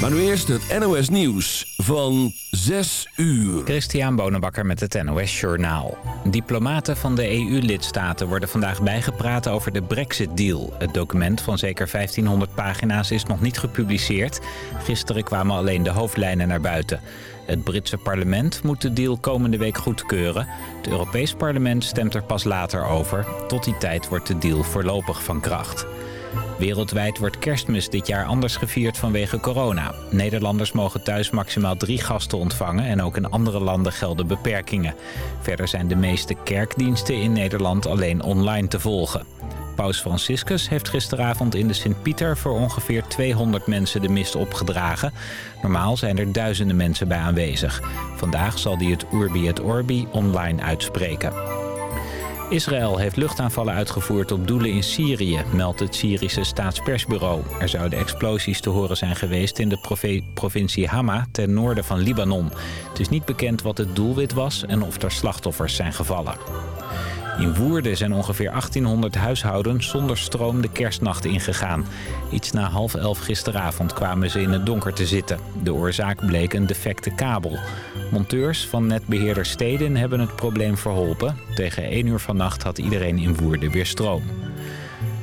Maar nu eerst het NOS Nieuws van 6 uur. Christian Bonenbakker met het NOS Journaal. Diplomaten van de EU-lidstaten worden vandaag bijgepraat over de Brexit-deal. Het document van zeker 1500 pagina's is nog niet gepubliceerd. Gisteren kwamen alleen de hoofdlijnen naar buiten. Het Britse parlement moet de deal komende week goedkeuren. Het Europees parlement stemt er pas later over. Tot die tijd wordt de deal voorlopig van kracht. Wereldwijd wordt kerstmis dit jaar anders gevierd vanwege corona. Nederlanders mogen thuis maximaal drie gasten ontvangen... en ook in andere landen gelden beperkingen. Verder zijn de meeste kerkdiensten in Nederland alleen online te volgen. Paus Franciscus heeft gisteravond in de Sint-Pieter voor ongeveer 200 mensen de mist opgedragen. Normaal zijn er duizenden mensen bij aanwezig. Vandaag zal hij het Urbi et Orbi online uitspreken. Israël heeft luchtaanvallen uitgevoerd op doelen in Syrië, meldt het Syrische staatspersbureau. Er zouden explosies te horen zijn geweest in de provincie Hama ten noorden van Libanon. Het is niet bekend wat het doelwit was en of er slachtoffers zijn gevallen. In Woerden zijn ongeveer 1800 huishoudens zonder stroom de kerstnacht ingegaan. Iets na half elf gisteravond kwamen ze in het donker te zitten. De oorzaak bleek een defecte kabel. Monteurs van netbeheerder Steden hebben het probleem verholpen. Tegen 1 uur vannacht had iedereen in Woerden weer stroom.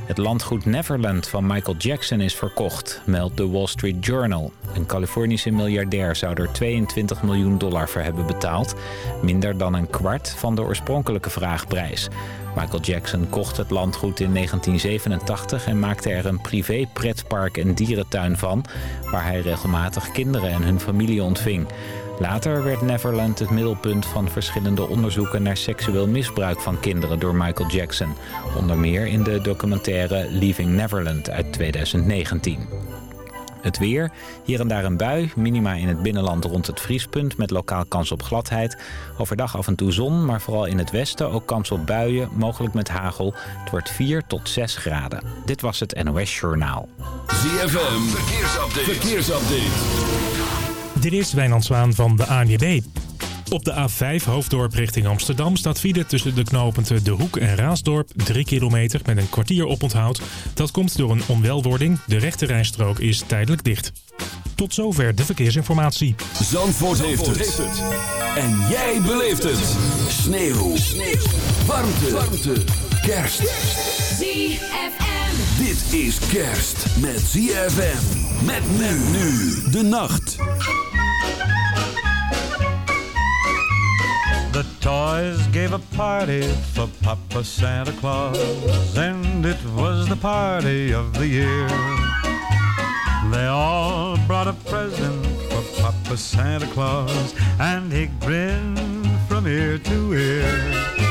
Het landgoed Neverland van Michael Jackson is verkocht, meldt de Wall Street Journal. Een Californische miljardair zou er 22 miljoen dollar voor hebben betaald. Minder dan een kwart van de oorspronkelijke vraagprijs. Michael Jackson kocht het landgoed in 1987 en maakte er een privé pretpark en dierentuin van... waar hij regelmatig kinderen en hun familie ontving. Later werd Neverland het middelpunt van verschillende onderzoeken naar seksueel misbruik van kinderen door Michael Jackson. Onder meer in de documentaire Leaving Neverland uit 2019. Het weer, hier en daar een bui, minima in het binnenland rond het vriespunt met lokaal kans op gladheid. Overdag af en toe zon, maar vooral in het westen ook kans op buien, mogelijk met hagel. Het wordt 4 tot 6 graden. Dit was het NOS Journaal. ZFM, verkeersupdate. verkeersupdate. Dit is Wijnand Zwaan van de ANWB. Op de A5 hoofddorp richting Amsterdam staat file tussen de knooppunten De Hoek en Raasdorp 3 kilometer met een kwartier oponthoud. Dat komt door een onwelwording. De rechte rijstrook is tijdelijk dicht. Tot zover de verkeersinformatie. Zandvoort, heeft, het. En jij beleeft het. Sneeuw. Sneeuw. Warmte. Warmte. Kerst. ZFM. Dit is kerst met ZFM. Met men nu de nacht. The toys gave a party for Papa Santa Claus, and it was the party of the year. They all brought a present for Papa Santa Claus, and he grinned from ear to ear.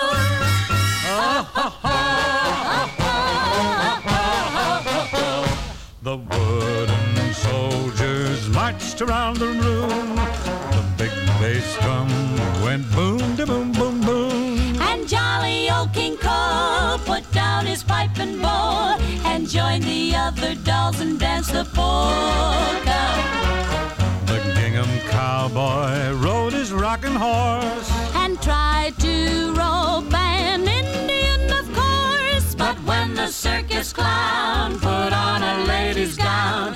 The soldiers marched around the room. The big bass drum went boom, da boom, boom, boom. And jolly old King Cole put down his pipe and bowl and joined the other dolls and danced the polka. The gingham cowboy rode his rocking horse. And tried to rope an Indian, of course. But when the circus clown put on a lady's gown,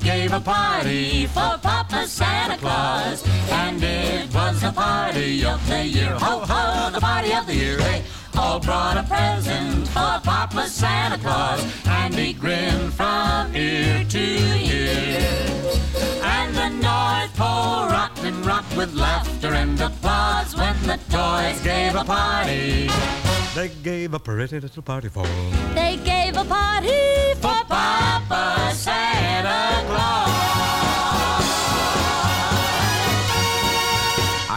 Gave a party for Papa Santa Claus. And it was the party of the year. Ho, ho, the party of the year. They all brought a present for Papa Santa Claus. And he grinned from and applause when the toys gave a party. They gave a pretty little party for. They gave a party for, for Papa Santa Claus.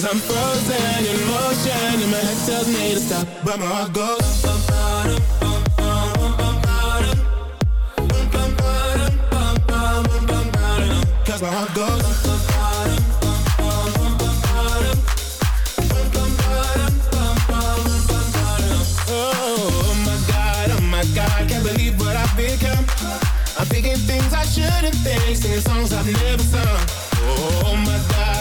Cause I'm frozen in motion and my head tells me to stop, but my heart goes. Bum, bum, bum, Cause my heart goes. Oh my God, oh my God Can't believe what I've become. I'm thinking things I shouldn't think Singing songs I've never sung. Oh my God,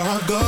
I got.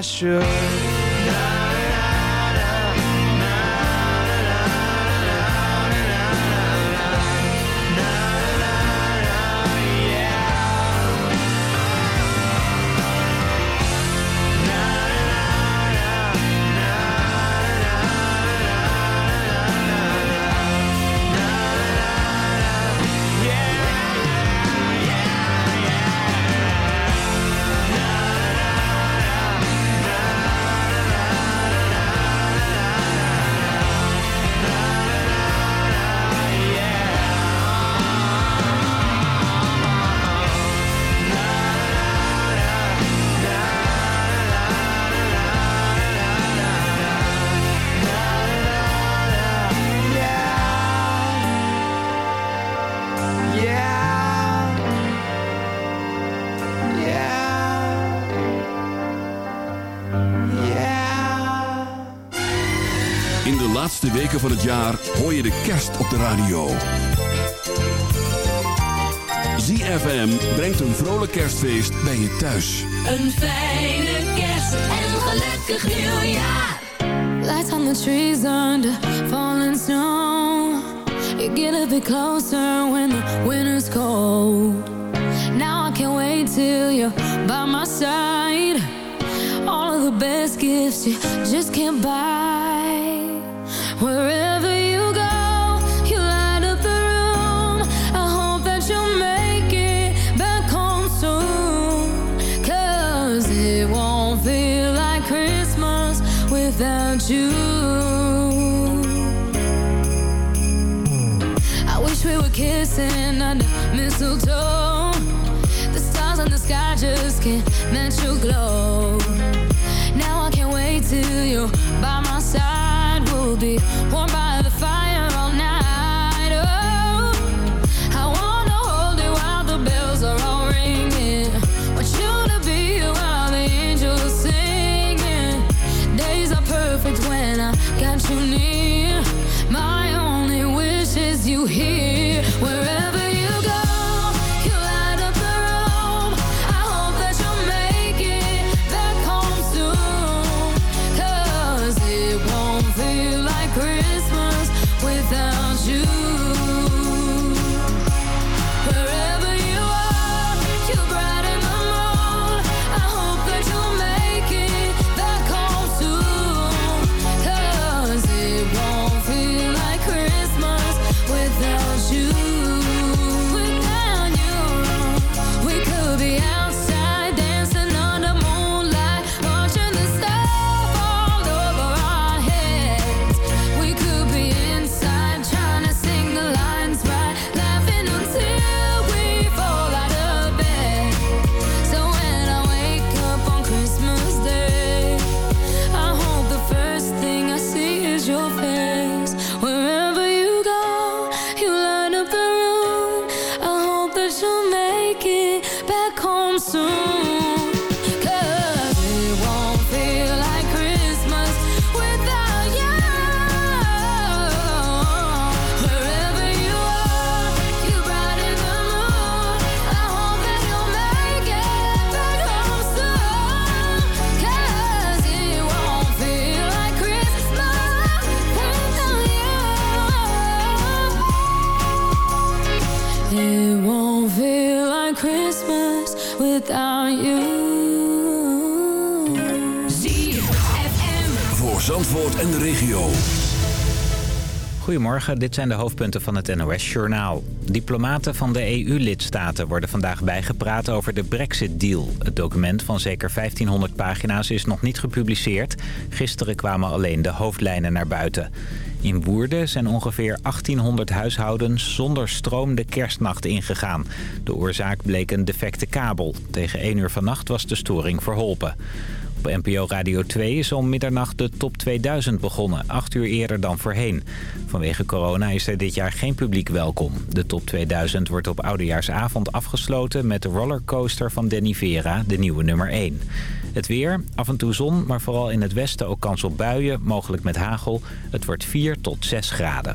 I should. weken van het jaar hoor je de kerst op de radio. ZFM brengt een vrolijk kerstfeest bij je thuis. Een fijne kerst en een gelukkig nieuwjaar. Lights on the trees under falling snow. You get a bit closer when the winter's cold. Now I can't wait till you're by my side. All of the best gifts you just can't buy. We're Goedemorgen, dit zijn de hoofdpunten van het NOS-journaal. Diplomaten van de EU-lidstaten worden vandaag bijgepraat over de Brexit-deal. Het document van zeker 1500 pagina's is nog niet gepubliceerd. Gisteren kwamen alleen de hoofdlijnen naar buiten. In Woerden zijn ongeveer 1800 huishoudens zonder stroom de kerstnacht ingegaan. De oorzaak bleek een defecte kabel. Tegen 1 uur vannacht was de storing verholpen. Op NPO Radio 2 is om middernacht de top 2000 begonnen, acht uur eerder dan voorheen. Vanwege corona is er dit jaar geen publiek welkom. De top 2000 wordt op oudejaarsavond afgesloten met de rollercoaster van Denny Vera, de nieuwe nummer 1. Het weer, af en toe zon, maar vooral in het westen ook kans op buien, mogelijk met hagel. Het wordt 4 tot 6 graden.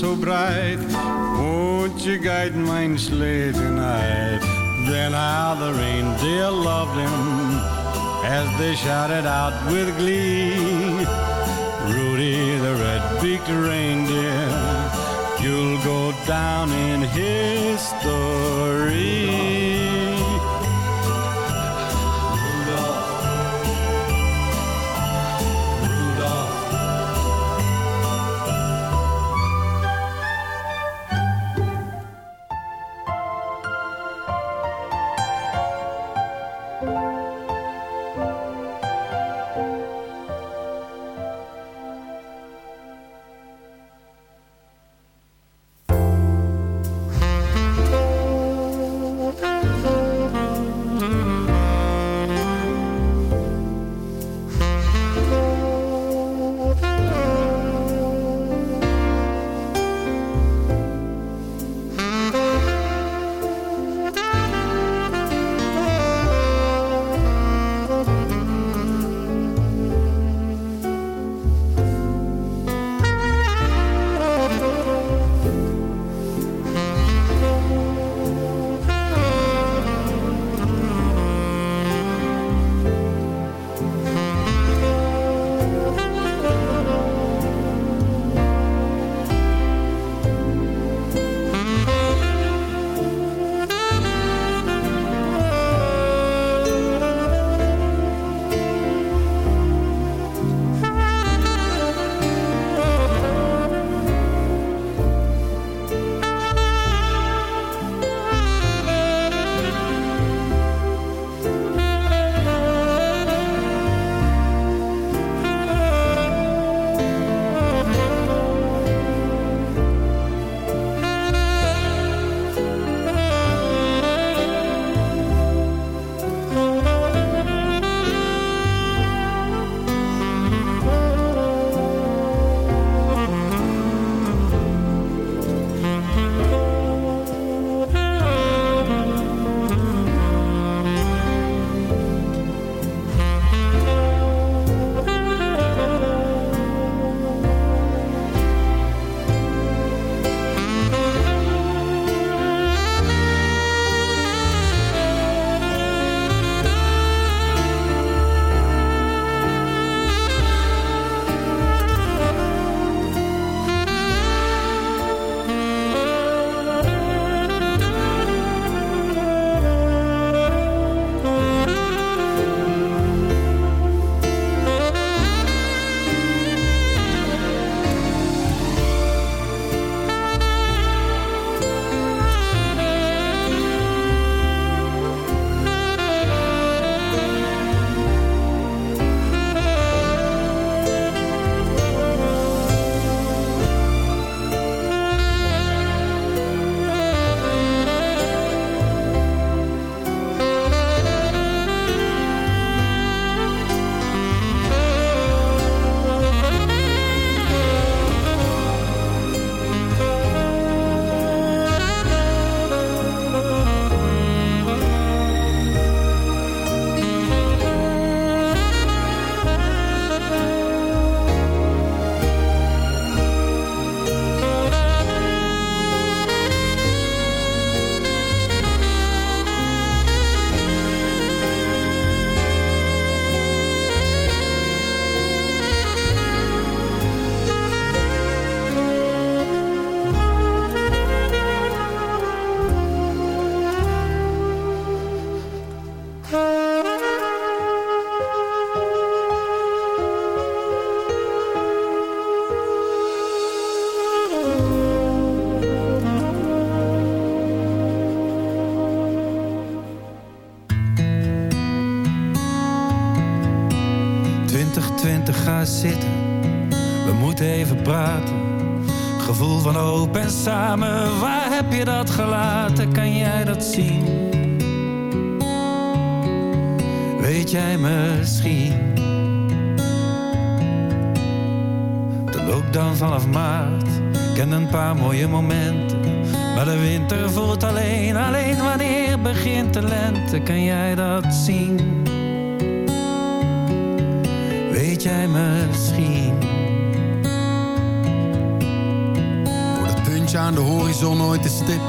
So bright, won't you guide my sleigh tonight? Then how the reindeer loved him as they shouted out with glee. Rudy the red-beaked reindeer, you'll go down in history. Kan jij dat zien? Weet jij misschien? Wordt het puntje aan de horizon nooit te stip?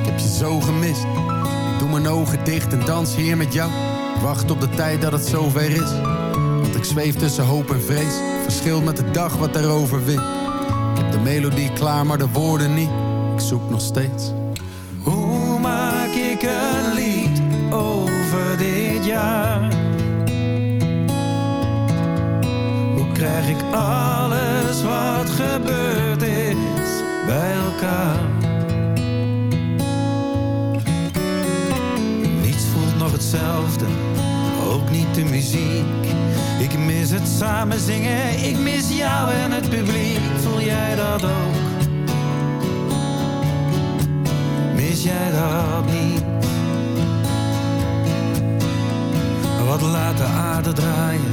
Ik heb je zo gemist. Ik doe mijn ogen dicht en dans hier met jou. Wacht op de tijd dat het zover is. Want ik zweef tussen hoop en vrees. Verschilt met de dag wat erover wint. Ik heb de melodie klaar, maar de woorden niet. Ik zoek nog steeds. Hoe krijg ik alles wat gebeurd is bij elkaar? Niets voelt nog hetzelfde, ook niet de muziek. Ik mis het samen zingen, ik mis jou en het publiek. Voel jij dat ook? Mis jij dat niet? Wat laat de aarde draaien?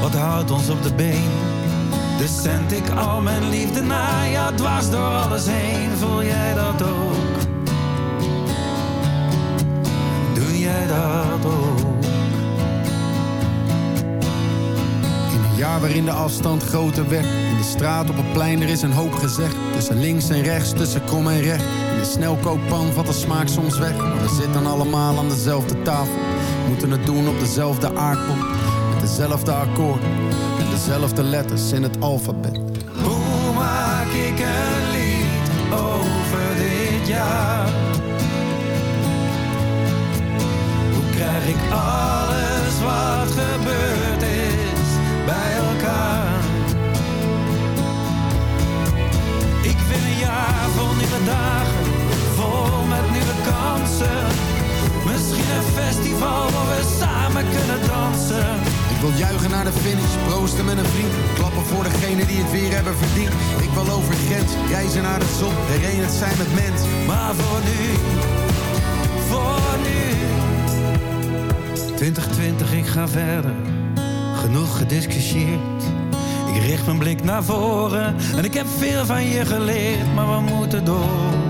Wat houdt ons op de been? Dus zend ik al mijn liefde naar jou dwars door alles heen. Voel jij dat ook? Doe jij dat ook? In een jaar waarin de afstand groter werd. In de straat op het plein, er is een hoop gezegd. Tussen links en rechts, tussen krom en recht. In de snelkookpan valt de smaak soms weg. Maar we zitten allemaal aan dezelfde tafel. Moeten het doen op dezelfde aardbol. Met dezelfde akkoord. En dezelfde letters in het alfabet. Hoe maak ik een lied over dit jaar? Hoe krijg ik alles wat gebeurd is bij elkaar? Ik wil een jaar vol nieuwe dagen, vol met nieuwe kansen. Misschien een festival waar we samen kunnen dansen. Ik wil juichen naar de finish, proosten met een vriend. Klappen voor degene die het weer hebben verdiend. Ik wil over grens, reizen naar de zon. Herenigd zijn met mens. Maar voor nu, voor nu. 2020, ik ga verder. Genoeg gediscussieerd. Ik richt mijn blik naar voren. En ik heb veel van je geleerd, maar we moeten door.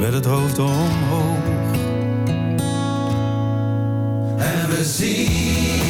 Met het hoofd omhoog. En we zien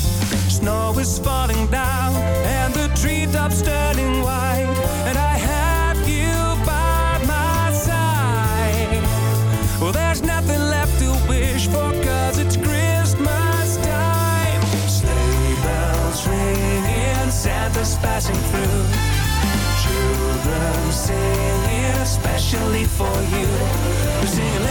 Snow is falling down, and the treetops turning white, and I have you by my side. Well, there's nothing left to wish for, cause it's Christmas time. Sleigh bells ringing, Santa's passing through. Children singing, especially for you. We're singing,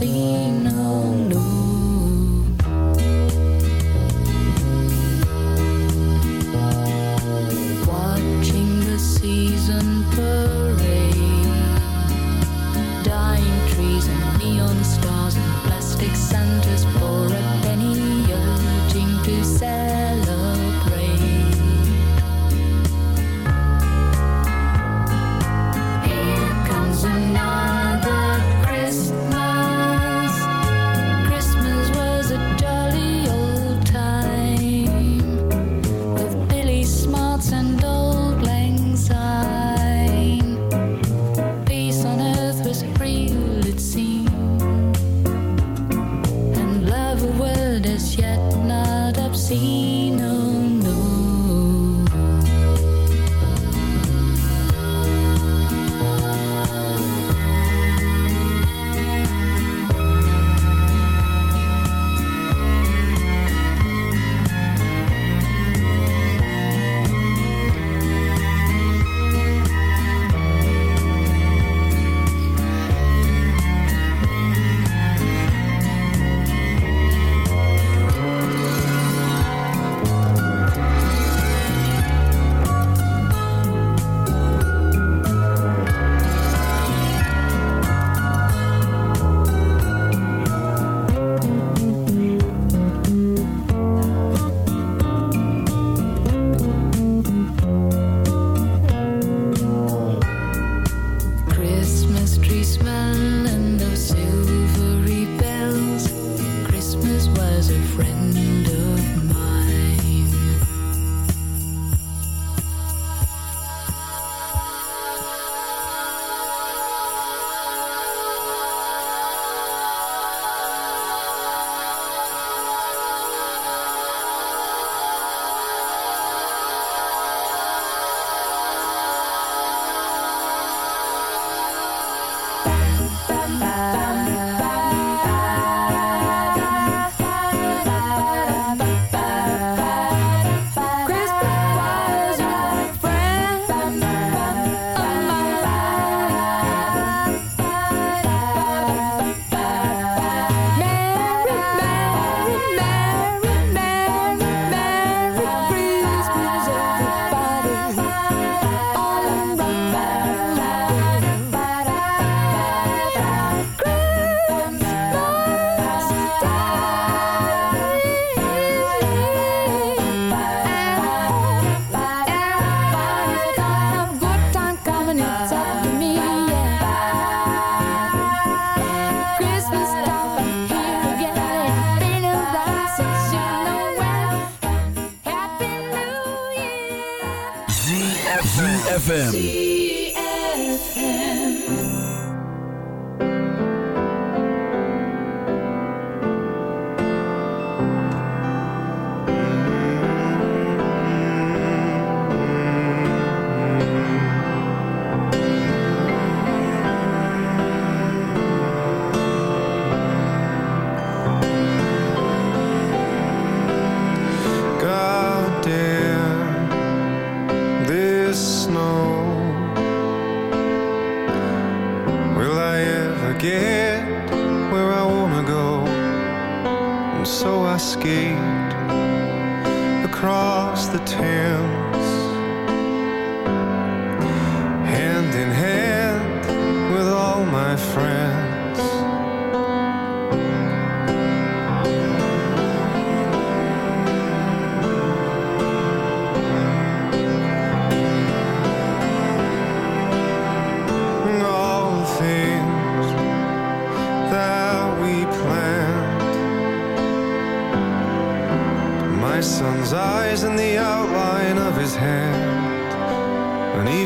seen was a friend. get where I wanna go. And so I skate across the Thames, hand in hand with all my friends.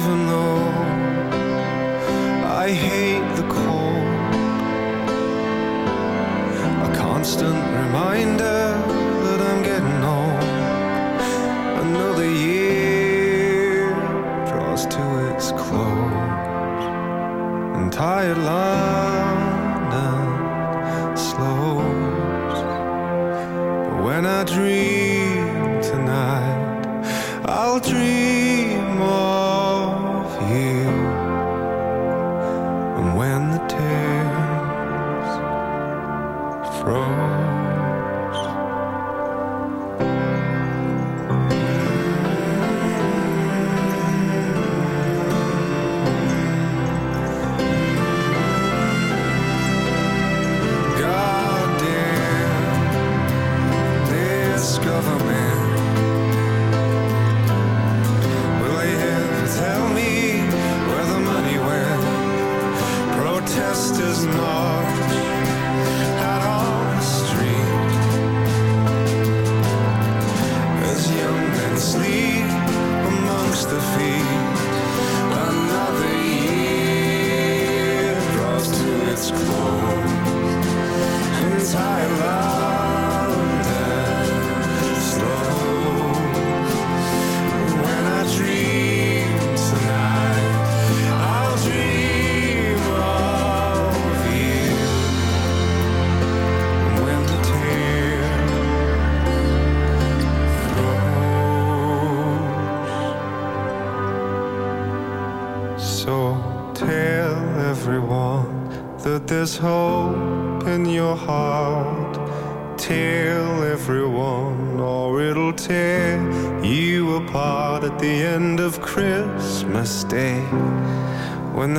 even though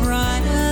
brighter.